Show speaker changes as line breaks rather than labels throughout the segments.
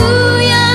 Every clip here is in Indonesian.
Hallelujah.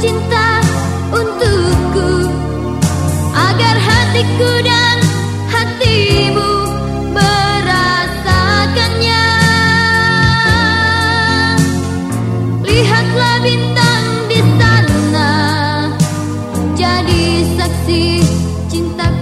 cinta untukku agar hatiku dan hatimu merasakannya. Lihatlah bintang di sana jadi saksi cintaku.